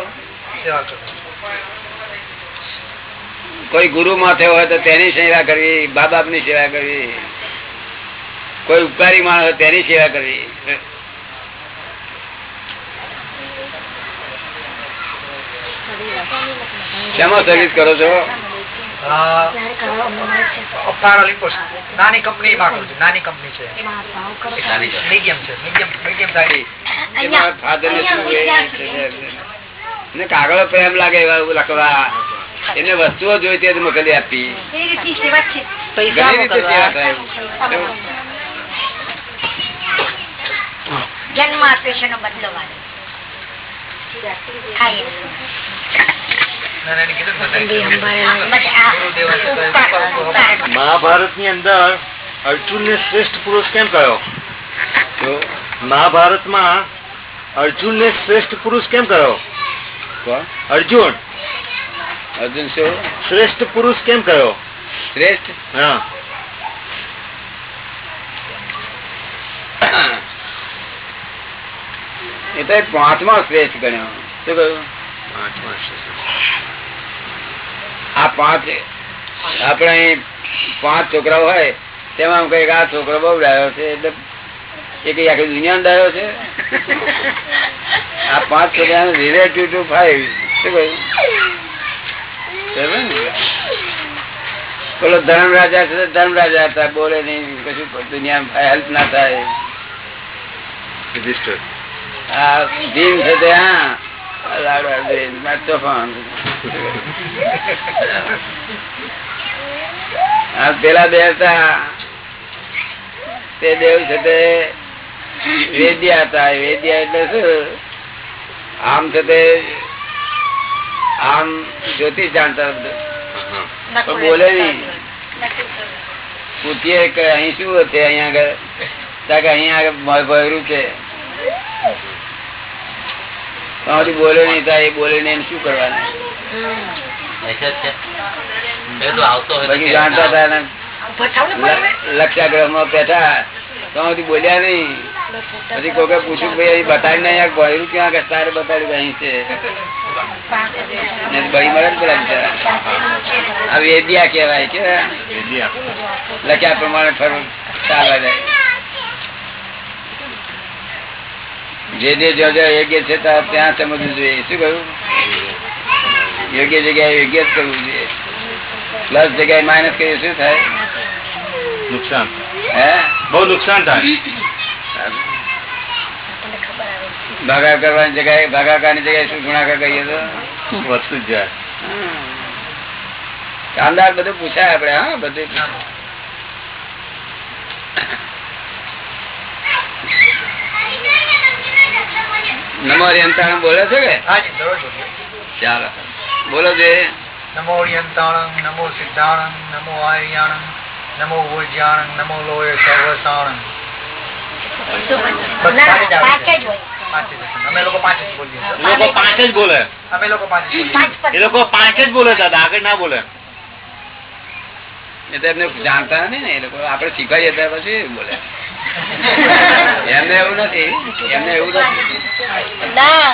કોઈ ગુરુ થયો હોય તો તેની સેવા કરવી મા બાપની સેવા કરવી. કોઈ ઉપકારી માણસ તેની સેવા કરવી. શેમાં સર્વિસ કરો છો. નાની કંપનીમાં કરું છું. નાની કંપની છે. મીડિયમ છે. મીડિયમ સાઈઝ કાગળો પ્રેમ લાગે એવા લખવા. એને વસ્તુઓ જોઈ તે મોકલી આપી. રીતે જન્મ આપે છે બદલો વાળો મહાભારતની અંદર અર્જુન ને શ્રેષ્ઠ પુરુષ કેમ કયો? મહાભારતમાં અર્જુન ને શ્રેષ્ઠ પુરુષ કેમ કયો? અર્જુન. અર્જુન શું? શ્રેષ્ઠ પુરુષ કેમ કયો? શ્રેષ્ઠ? હા. એ તો પાંચમા શ્રેષ્ઠ ગણ્યો. શું કહ્યું? આ પાંચ આપણે પાંચ છોકરાઓ હોય તેમાં કંઈક આ છોકરો બહુ ડાયો છે એટલે એ કઈ આખી દુનિયા ડાયો છે? આ પાંચ છોકરા રિલેટિવ ટુ ફાઈવ શું કહ્યું? પેલો ધર્મ રાજા છે ધર્મ રાજા હતા બોલે નહીં કશું દુનિયા હેલ્પ ના થાય. ભીમ છે તે હા. તોફાન. આ પેલા બે હતા. તે દેવ છે તે વેદ્યા હતા. વેદ્યા એટલે શું? આમ છે તે આમ જ્યોતિષ જાણતા પણ બોલે નહીં. પૂછીએ કે અહીં શું હશે અહીંયા આગળ? તા કે અહીંયા આગળ ભયરું છે. તમારી બોલે નહીં થાય એ બોલે નહીં શું કરવાનું. લક્ષાગ્રહમાં બેઠા તમારી બોલ્યા નહીં. પછી કોઈ પૂછ્યું ભાઈ બતાવી નહીં આ ભયરું ક્યાં કે તારે બતાડ્યું અહીં છે? ને બળી મળે ને પેલા બિચારા. વેદ્યા કે લખ્યા પ્રમાણે ફરવું ચાલવા જાય જે જે જ્યાં યોગ્ય છે ત્યાં સમજવું જોઈએ. શું કહ્યું? યોગ્ય જગ્યાએ યોગ્ય જ કરવું જોઈએ. પ્લસ જગ્યાએ માઇનસ કરીએ શું થાય? નુકસાન. હે? બહુ નુકસાન થાય. ભાગા કરવાની જગ્યાએ ભાગાકારની જગ્યાએ શું ગુણાકાર કહીએ તો? વધતું જ જાય. કામદાર બધું પૂછાય આપડે હા બધું નમો અંતાણ બોલે છે કે? ચાલો. બોલો જે. નમો યંતાણં નમો સિદ્ધાણ નમો આર્યાણ નમો ઉર્જાણ નમો લોય સર્વસાણ છે. છે. અમે લોકો પાંચ જ બોલીએ પાંચ જ બોલે. અમે લોકો પાંચ પાંચ એ લોકો પાંચ જ બોલે દાદા આગળ ના બોલે. એ એમને જાણતા નથી ને એ લોકો આપડે શીખવાડીએ ત્યાર પછી બોલે. એમને એવું નથી એમને એવું નથી.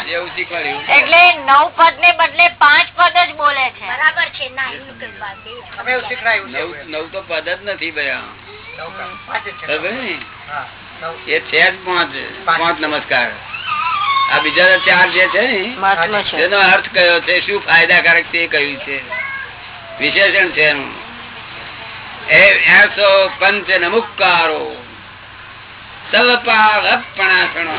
એવું શીખવાડ્યું. એટલે નવ પદ ને બદલે પાંચ પદ જ બોલે છે. બરાબર છે ના એનું કઈ વાત અમે એવું શીખડાયું છે. નવ નવ તો પદ જ નથી ભયા પાંચ. જ છે. ખબર ને? હા નવ. એ છે જ પાંચ. પાંચ. નમસ્કાર. આ બીજા ચાર જે છે ને એનો અર્થ કયો છે? શું ફાયદાકારક છે એ કહ્યું છે? વિશેષણ છે એનું. એસો પંચ નમુકારો સવપાવપણાસણો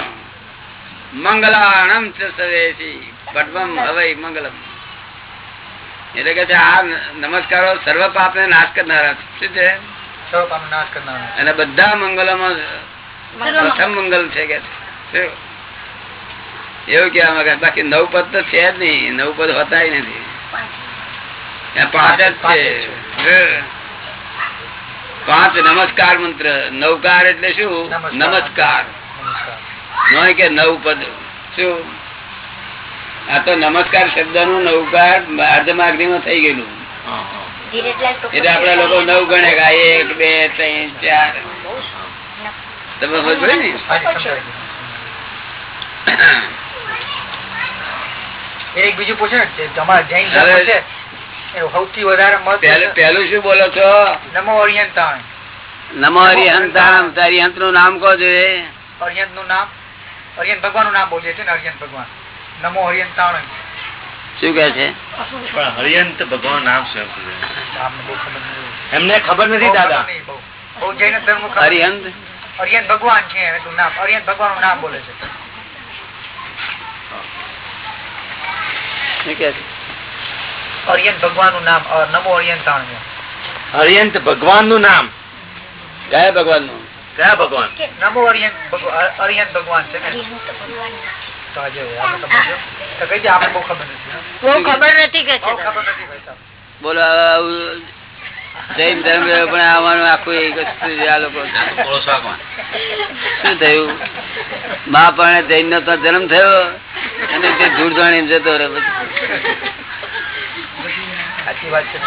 મંગલાણમ સવેશી. પટવમ હવૈ મંગલમ. એટલે કે છે આ નમસ્કારો સર્વ પાપ ને નાશ કરનારા. શું છે? સર્વ પાપનો નાશ કરનારો. અને બધા મંગલોમાં પ્રથમ મંગલ છે કે એવું કેવા માંગે બાકી નવ પદ તો છે જ નહીં. નવ પદ હોતા નથી. પાછળ પાંચ જ છે. પાંચ નમસ્કાર મંત્ર. નવકાર એટલે શું? નમસ્કાર. કે નવ પદ. શું? આ તો નમસ્કાર શબ્દનું નવકાર અર્ધમાગ્નિ માં થઈ ગયેલું. એટલે આપડા લોકો નવ ગણે એક બે ત્રણ ચાર. તમે સમજો ને. એક બીજું પૂછે તમારા જૈન છે સૌથી વધારે મત પહેલું શું બોલો છો? નમો અરિયંતાણ. નમો હરિહંતામ તારી હંતનું નામ કહો જોઈએ? અરિયંતનું નામ? અરિયંત ભગવાનનું નામ બોલીએ છીએ ને અરિયંત ભગવાન. નમો અરિયંતાણ. શું કે છે? હરિયંત ભગવાન નામ શું. એમને ખબર નથી દાદા? જૈન ધર્મ ખબર ભગવાન છે એનું નામ. અરિયંત ભગવાનનું નામ બોલે છે. શું કે છે? અરિયંત ભગવાનનું નામ નમો. અરિયંત અરિયંત ભગવાનનું? નામ કયા ભગવાનનું? કયા ભગવાન. નમો અરિયંત અરિયંત ભગવાન છે. બોલો જૈન ધર્મ પણ આવવાનું આખું એક આ લોકો. શું થયું? મા પણ જૈન નો તો જન્મ થયો અને તે ધૂળ જાણી જતો રહે પછી. સાચી વાત છે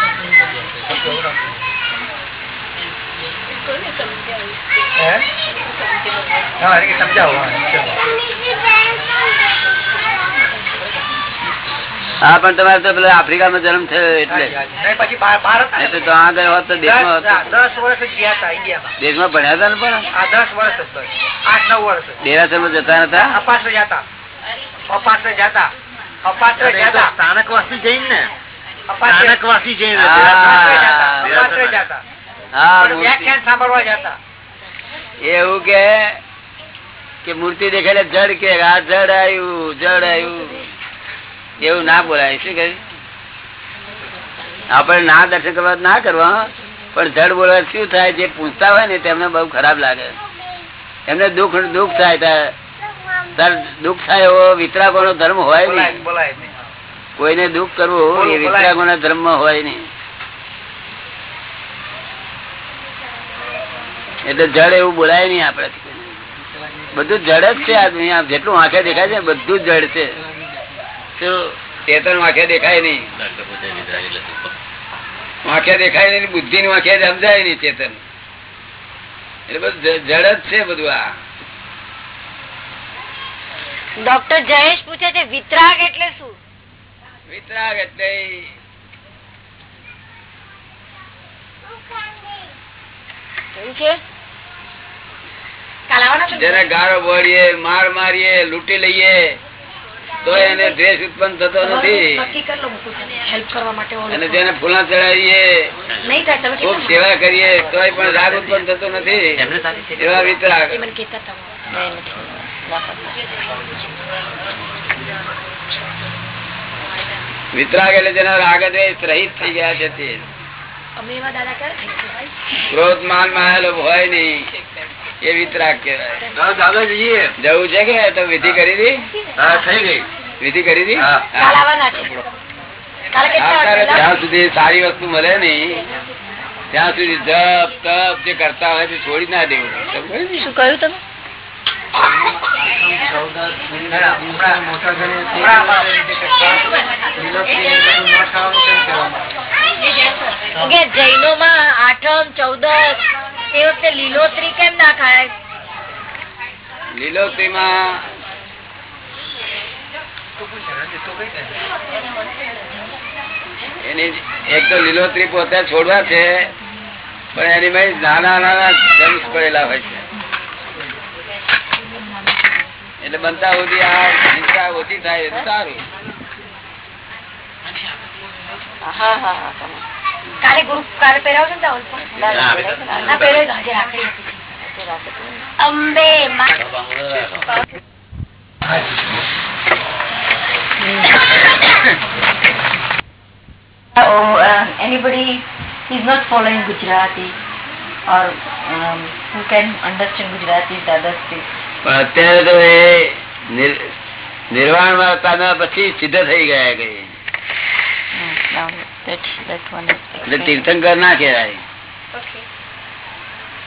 એવું નથી. હે? હા એને કે સમજાવો હા, ચલો. હા પણ તમારે તો પેલા આફ્રિકામાં જન્મ થયો એટલે હાજી, હાજી. નહીં, પછી ભાર- ભારત નહીં તો તો આ ગયો હોત તો દેશમાં દસ હોત તો. દસ વર્ષ જ ગયા હતા ઇન્ડિયામાં દેશમાં ભણ્યા હતા ને પણ આ દસ વર્ષ જ બસ. આઠ નવ વર્ષ જ. દેરાસરમાં જતા નતા અપાશ્રય જાતા અપાશ્રય જાતા અપાશ્રય જાતા સ્થાનકવાસી જૈન ને એવું કે કે મૂર્તિ દેખાડે જડ કે આ જડ આવ્યું જડ આવ્યું એવું ના બોલાય શું કહ્યું? આપણે ના દર્શન કરવા ના કરવા પણ જડ બોલવા શું થાય જે પૂછતા હોય ને તેમને બહુ ખરાબ લાગે. એમને દુઃખ દુઃખ થાય દુઃખ થાય એવો વિતરાગો નો ધર્મ હોય બોલાય નહીં. કોઈને દુઃખ કરવું એ વિતરાગો ના ધર્મ હોય નહીં. એટલે જડ એવું બોલાય નહીં આપડે બધું જડ જ છે આ જેટલું આંખે દેખાય છે બધું જડ છે. ચેતન આંખે દેખાય નહીં. આંખે દેખાય નહીં બુદ્ધિ ની વાંખે સમજાય નહીં ચેતન. એટલે બધું જડ જ છે બધું આ. ડોક્ટર જયેશ પૂછે છે વિતરાગ એટલે શું? વિતરાગ એટલે? જેને ગાળો બોલીએ માર મારીએ લૂંટી લઈએ તો એને દ્વેષ ઉત્પન્ન થતો નથી. નક્કી કરી લો મુકુલ હેલ્પ કરવા માટે ઓલું. અને જેને ફૂલા ચડાવીએ ખૂબ સેવા કરીએ તોય પણ રાગ ઉત્પન્ન થતો નથી. એવા વિતરાગ. કેતા હતા. વિતરાગ એટલે જેના રાગ દ્વેષ રહિત થઈ ગયા છે તે? ક્રોધ માન માયેલો હોય? નહીં એ વિતરાગ કેવાય દાદાજી જવું છે કે તો વિધિ કરી દી? હા થઈ ગઈ. વિધિ કરી દી? જ્યાં સુધી સારી વસ્તુ મળે નહીં ત્યાં સુધી જપ તપ જે કરતા હોય તે છોડી ના દેવું. શું કહ્યું તમે હમણાં હમણાં અમારે કે જૈનો માં આઠમ ચૌદસ તે વખતે લીલોતરી કેમ ના ખાય? લીલોતરીમાં એની એક તો લીલોતરી પોતે છોડવા છે, પણ એની માં નાના નાના જમ્સ પડેલા હોય છે. એટલે બનતા સુધી આ હિંસા ઓછી થાય એટલે સારું હા હા હા કાલે ગુરુ કાલે પહેરાવજો ને ના પહેરાવી આજે રાખડી અંબે માં Oh, uh, anybody is not following Gujarati or um, who can understand Gujarati, is the other states. પણ અત્યારે તો એ નિર્વાણ હતા પછી સિદ્ધ થઈ ગયા કઈ એટલે તીર્થંકર ના કહેવાય Okay. Uh, did you understand that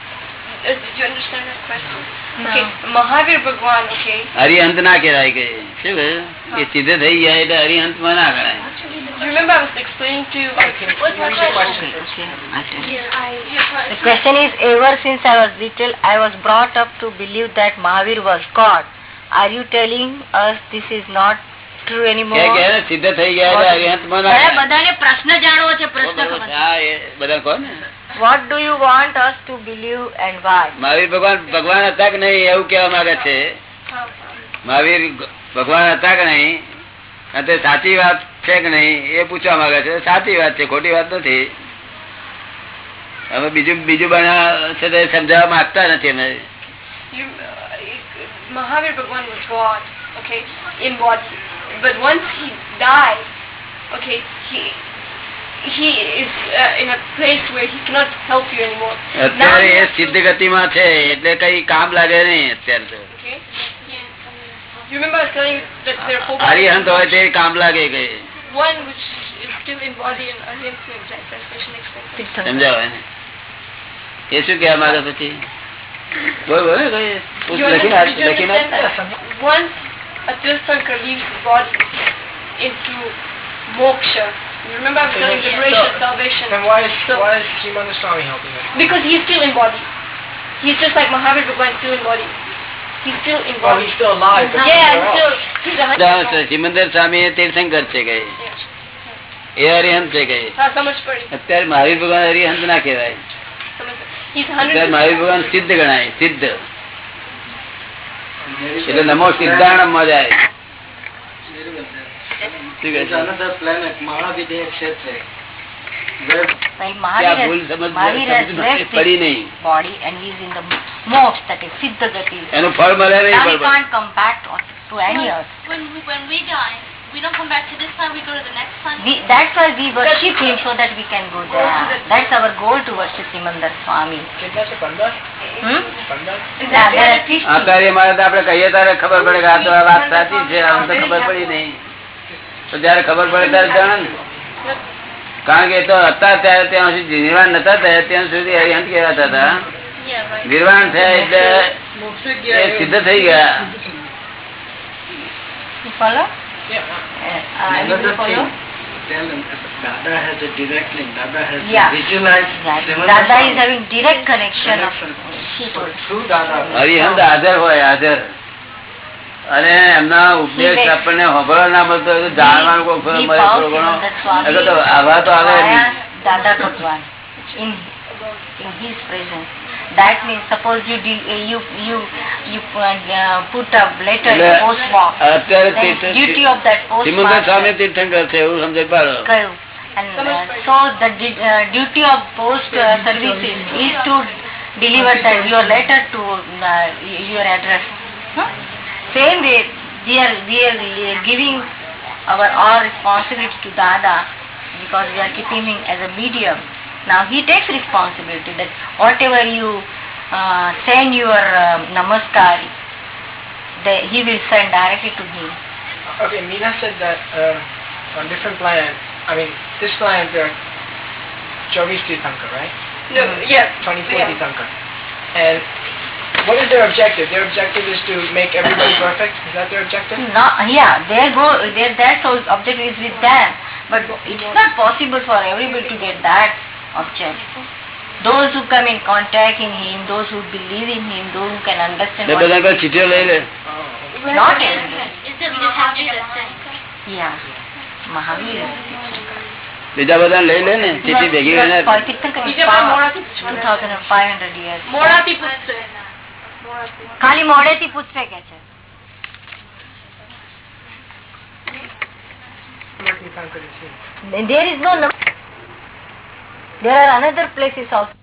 question? Okay. Mahavir Bhagwan, okay. Harihant ના કહેવાય કે શું એ સીધે થઈ જાય એટલે હરિહંતમાં ના ગણાય remember I was explaining to you? What's my question? The question is, ever since I was little, I was brought up to believe that Mahavir was God. Are you telling us this is not true anymore? સિદ્ધ થઈ ગયા. બધાને પ્રશ્ન જાણવો છે પ્રશ્ન બધા ને What do you want us to believe and why? Mahavir ભગવાન ભગવાન હતા કે નહીં એવું કેવા માંગે છે? મહાવીર ભગવાન હતા કે નહીં? અને સાચી વાત છે કે નહીં એ પૂછવા માંગે છે? સાચી વાત છે ખોટી વાત નથી. અમે બીજું બીજું બના છે તે સમજાવવા માંગતા નથી અમે. મહાવીર ભગવાન Mahavir Bhagwan was God, okay, in body. But once he died, okay, he અત્યારે you એ have to- સિદ્ધ ગતિમાં છે એટલે કઈ કામ લાગે નહીં અત્યારે તો Okay. You remember I was telling you that there are four Harihant હોય તે કામ લાગે કઈ one which is still in body and Arihant in exact translation explains. સમજાવે ને એ શું કહેવા માંગે પછી બોલ બોલ ને કઈ પૂછ You લખીને understand- did you લખીને understand that? Once a Tirthankar leaves his body into moksha, you remember I was telling you of salvation. Then why is So- why is Srimanda Swami helping us? Because he's still in body. He's just like Mahavir Bhagwan still in body. He's still in Oh, he's still alive. but Yeah, he's still, he's a Simandhar Swami તીર્થંકર છે કઈ એ હરિહંત છે પડી. અત્યારે મહાવીર ભગવાન હરિહંત ના કહેવાય અત્યારે મહાવીર ભગવાન સિદ્ધ ગણાય સિદ્ધ એટલે નમો સિદ્ધાણમમાં જાય એનું ફળ મળે નહીં Now he બરોબર. can't come back to, to any earth. We, when we die, we don't come back to this time, we go to the next time. We, that's why we worship him so that we can go there. That's our goal to worship Simandar Swami. કેટલા છે પંદર Hmm? પંદર Yeah, there are 50. આ કાર્ય મારે તો આપણે કહીએ ત્યારે ખબર પડે કે આ તો વાત સાચી છે આમ તો ખબર પડી નહીં તો જયારે ખબર પડે ત્યારે જાણે ને કારણ કે એ તો હતા ત્યારે ત્યાં સુધી નિર્વાણ નતા થયા ત્યાં સુધી હરિહંત કહેવાતા હતા Yeah, right. નિર્વાણ થયા એટલે એ સિદ્ધ થઈ ગયા You follow? Yeah. Uh, uh, you follow? Dada has a direct link. Dada has Yeah. visualized Right. Simandar Dada is Swami. having direct connection of Connection. she told. Through Dada. Harihant હાજર હોય હાજર અને એમના ઉપદેશ આપણને હોભળો ના મળતો હોય તો જાણવાનું કોઈ ખરો મળે થોડો ઘણો એટલે તો આવા તો આવે દાદા ભગવાન in in his presence. That means suppose you did, uh, you you you uh, put a letter in post box. અત્યારે Then duty of that post Swami master. તીર્થંકર છે એવું સમજે પાડો Correct. And uh, so the uh, duty of post uh, services is to deliver that your letter to uh, your address. Huh? Same way, we are we are uh, giving our all responsibility to Dada because we are keeping him as a medium. Now he takes responsibility that whatever you uh, send your um, namaskar, the, he will send directly to him. Okay, Meena said that uh, on different planet, I mean, this planet there are 24 Tirthankar, right? No, yeah. 24 Yeah. Tirthankar. And what is their objective? Their objective is to make everybody perfect? Is that their objective? No, yeah, they go, their, that so object is with them, but it's not possible for everybody to get that object. those who come in contact in him, those who believe in him, those who can understand A what બધા કોઈ ચીટીઓ લઈ લે not everyone. Is that we just have to just say. Yeah. Mahavir is the Tirthankar. બીજા બધા લઈ લે ને ચીટી ભેગી કરીને Because Tirthankar is બીજા બધા far- મોડાથી 2500 years. મોડાથી પૂછશે. ખાલી કે છે છે There is no number. There are another places also.